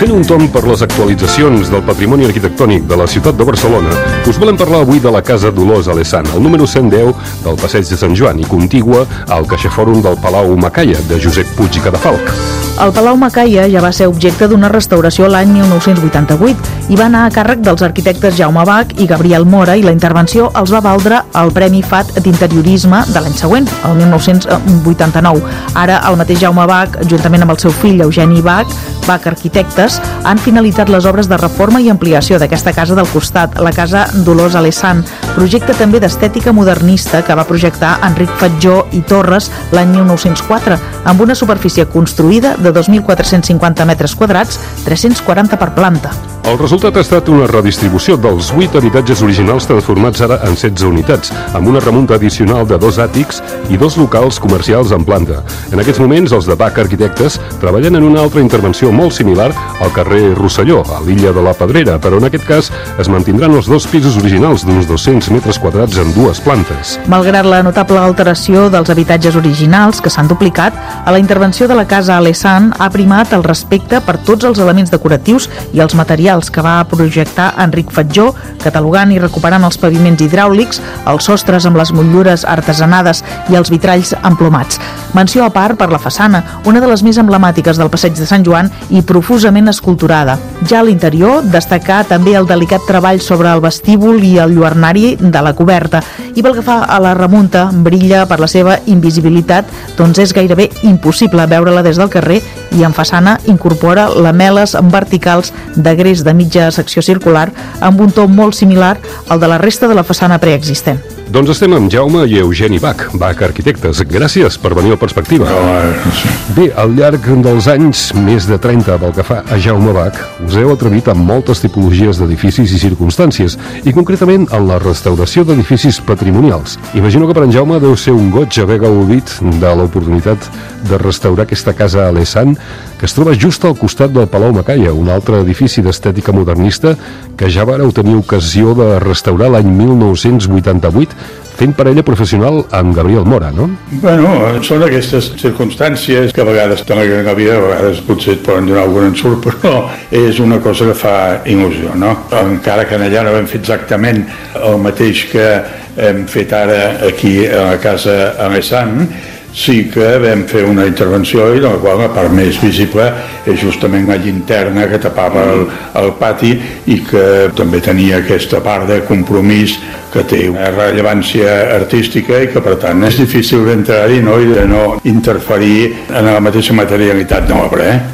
Fent un tomb per les actualitzacions del patrimoni arquitectònic de la ciutat de Barcelona, us volem parlar avui de la Casa Dolors Alessant, el número 110 del Passeig de Sant Joan i contigua al caixafòrum del Palau Macaia de Josep Puig i Cadafalc. El Palau Macaia ja va ser objecte d'una restauració l'any 1988 i va anar a càrrec dels arquitectes Jaume Bach i Gabriel Mora i la intervenció els va valdre el Premi FAT d'Interiorisme de l'any següent, el 1989. Ara el mateix Jaume Bach, juntament amb el seu fill Eugeni Bach, Bach Arquitectes, han finalitzat les obres de reforma i ampliació d'aquesta casa del costat, la Casa Dolors Alessant, projecte també d'estètica modernista que va projectar Enric Fatjó i Torres l'any 1904, amb una superfície construïda de 2.450 metres quadrats, 340 per planta. El resultat ha estat una redistribució dels 8 habitatges originals transformats ara en 16 unitats, amb una remunta addicional de dos àtics i dos locals comercials en planta. En aquests moments, els de Bach Arquitectes treballen en una altra intervenció molt similar al carrer Rosselló, a l'illa de la Pedrera, però en aquest cas es mantindran els dos pisos originals d'uns 200 metres quadrats en dues plantes. Malgrat la notable alteració dels habitatges originals que s'han duplicat, a la intervenció de la casa Alessant ha primat el respecte per tots els elements decoratius i els materials materials que va projectar Enric Fatjó, catalogant i recuperant els paviments hidràulics, els sostres amb les motllures artesanades i els vitralls emplomats. Menció a part per la façana, una de les més emblemàtiques del passeig de Sant Joan i profusament esculturada. Ja a l'interior, destacar també el delicat treball sobre el vestíbul i el lluernari de la coberta. I pel que fa a la remunta, brilla per la seva invisibilitat, doncs és gairebé impossible veure-la des del carrer i en façana incorpora lameles verticals de gres de mitja secció circular amb un to molt similar al de la resta de la façana preexistent. Doncs estem amb Jaume i Eugeni Bach, Bach Arquitectes. Gràcies per venir al Perspectiva. Bé, al llarg dels anys, més de 30 pel que fa a Jaume Bach, us heu atrevit amb moltes tipologies d'edificis i circumstàncies, i concretament en la restauració d'edificis patrimonials. Imagino que per en Jaume deu ser un goig haver gaudit de l'oportunitat de restaurar aquesta casa a l'Essan, que es troba just al costat del Palau Macaia, un altre edifici d'estètica modernista que ja vareu tenir ocasió de restaurar l'any 1988 fent parella professional amb Gabriel Mora, no? Bueno, són aquestes circumstàncies que a vegades en la vida, a vegades potser et poden donar algun ensurt, però és una cosa que fa il·lusió, no? Encara que allà no vam fer exactament el mateix que hem fet ara aquí a la casa a Messan, sí que vam fer una intervenció i la qual la part més visible és justament la llinterna que tapava el, el pati i que també tenia aquesta part de compromís que té una rellevància artística i que per tant és difícil d'entrar-hi no? i de no interferir en la mateixa materialitat de l'obra. Eh?